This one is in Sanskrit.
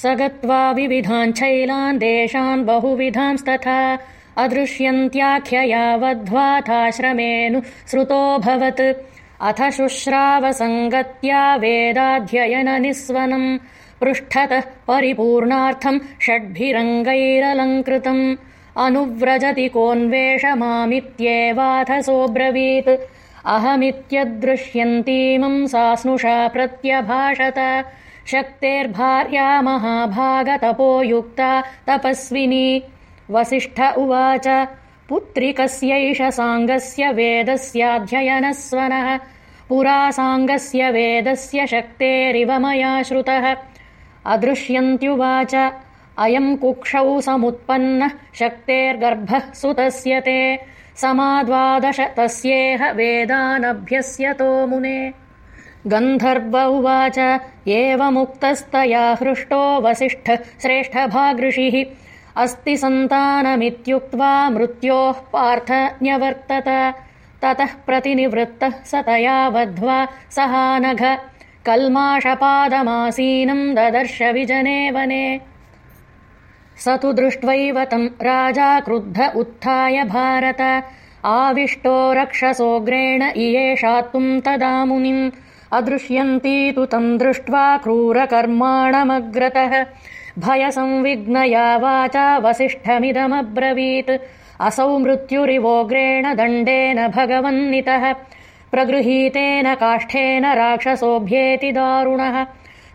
स गत्वा विविधाञ्छैलान् देशान् बहुविधांस्तथा अदृश्यन्त्याख्यया श्रुतोऽभवत् अथ शुश्रावसङ्गत्या वेदाध्ययननिःस्वनम् पृष्ठतः परिपूर्णार्थम् षड्भिरङ्गैरलङ्कृतम् अनुव्रजति कोऽन्वेषमामित्येवाथसोऽब्रवीत् अहमित्यदृश्यन्तीमम् सा स्नुषा प्रत्यभाषत शक्तेर्भार्या महाभागतपो युक्ता तपस्विनी। वसिष्ठ उवाच पुत्रिकस्यैष साङ्गस्य वेदस्याध्ययनस्वनः। पुरा साङ्गस्य वेदस्य शक्तेरिव मया श्रुतः। अदृश्यन्त्युवाच अयम् कुक्षौ समुत्पन्नः शक्तेर्गर्भः सुतस्य ते समाद्वादश तस्येह वेदानभ्यस्यतो मुने गन्धर्व उवाच। एवमुक्तस्तया हृष्टो वसिष्ठः श्रेष्ठभागृषिः। अस्ति सन्तानमित्युक्त्वा मृत्योः पार्थ न्यवर्तत। ततः प्रतिनिवृत्तः स तया वध्वा सहानघ। कल्माषपादमासीनम् ददर्श विजने वने स तु दृष्ट्वैव तम् राजा क्रुद्ध उत्थाय भारत। आविष्टो रक्षसोऽग्रेण इयेषातुम् तदा मुनिम् अदृश्यन्ती तु तम् दृष्ट्वा क्रूरकर्माणमग्रतः। भयसंविघ्नया वाचा वसिष्ठमिदमब्रवीत्। असौ मृत्युरिवोग्रेण दण्डेन भगवन्नितः। प्रगृहीतेन काष्ठेन राक्षसोऽभ्येति दारुणः